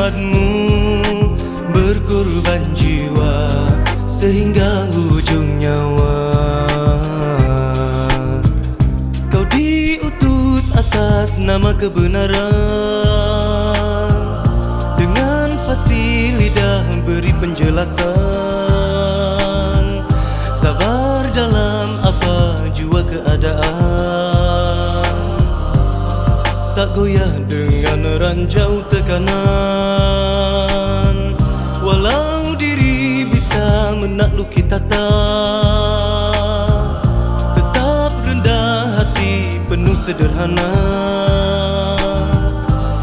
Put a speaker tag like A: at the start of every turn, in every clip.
A: khidmatmu Berkorban jiwa Sehingga hujung nyawa. Kau diutus atas nama kebenaran. Dengan fasih lidah beri penjelasan. Sabar dalam apa jua keadaan. Tak goyah dengan ranjau tekanan. Walau diri bisa menakluki tata Tetap rendah hati penuh sederhana.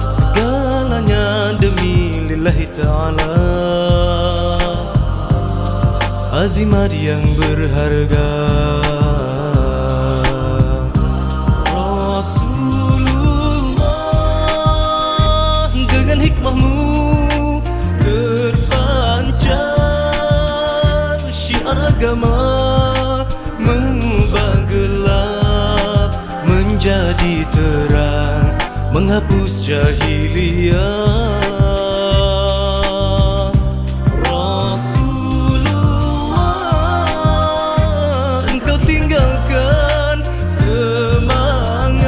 A: Segalanya demi lillahi ta'ala. Azimat yang berharga Menghapus jahiliyah. Rasulullah Engkau tinggalkan semangat.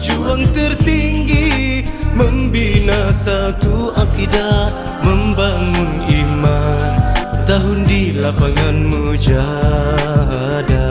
A: Juang tertinggi Membina satu akidah Membangun iman. Bertahun di lapangan mujahadah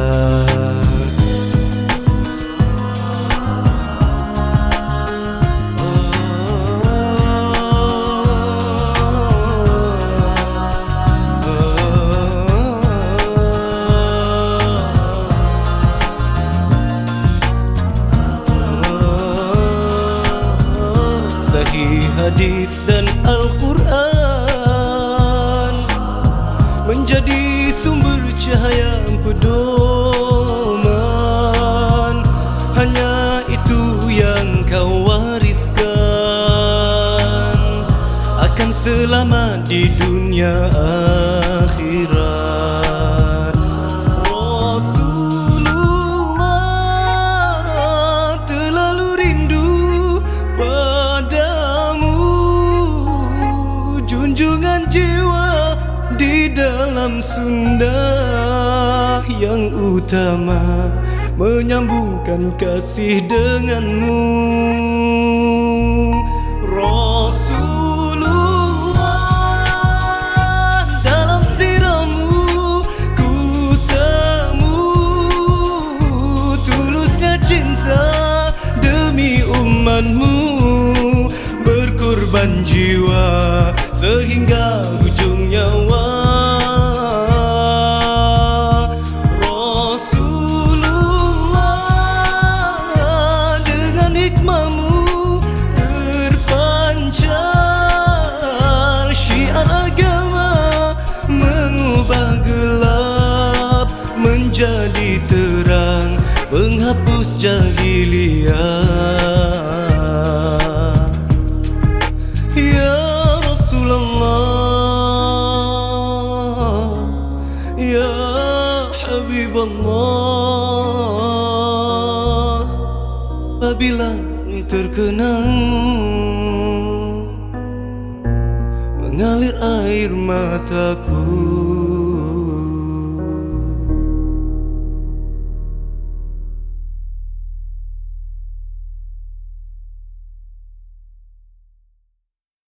A: Hadis dan Al-Quran Menjadi sumber cahaya pedoman. Hanya itu yang kau wariskan Akan selamat di dunia akhirat dalam sunnah yang utama Menyambungkan kasih denganmu. Umatmu berkorban jiwa sehingga ujung nyawa menghapus jahiliyah Ya Rasulullah Ya Habibullah Apabila terkenangmu Mengalir air mataku